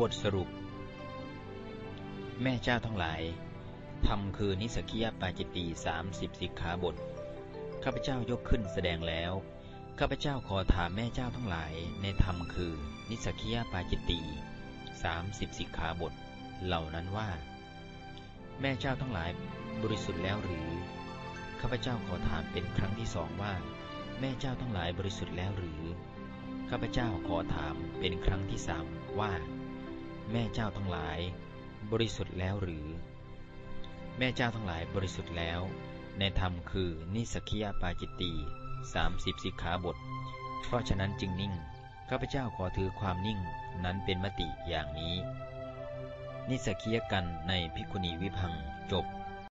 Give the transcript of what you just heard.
บทสรุป แม่เจ้าทั้งหลายธรรมคือนิสกิยปาจิตตีสามสิบสิกขาบท ข้าพเจ้ายกขึ้นแสดงแล้ว ข้าพเจ้าขอถามแม่เจ้าทั้งหลายในธรรมคือนิสกิยปาจิตตีสามสิบสิกขาบท เหล่านั้นว่า แม่เจ้าทั้งหลายบริสุทธิ์แล้วหรือ ข้าพเจ้าขอถามเป็นครั้งที่สองว่า แม่เจ้าทั้งหลายบริสุทธิ์แล้วหรือ ข้าพเจ้าขอถามเป็นครั้งที่สามว่า แม่เจ้าทั้งหลาย บริสุทธิ์แล้วหรือ แม่เจ้าทั้งหลายบริสุทธิ์แล้ว ในธรรมคือนิสกิยาปาจิตตีสามสิบสิกขาบท เพราะฉะนั้นจึงนิ่ง ข้าพเจ้าขอถือความนิ่งนั้นเป็นมติอย่างนี้ นิสกิยกันในพิคุณีวิพังจบ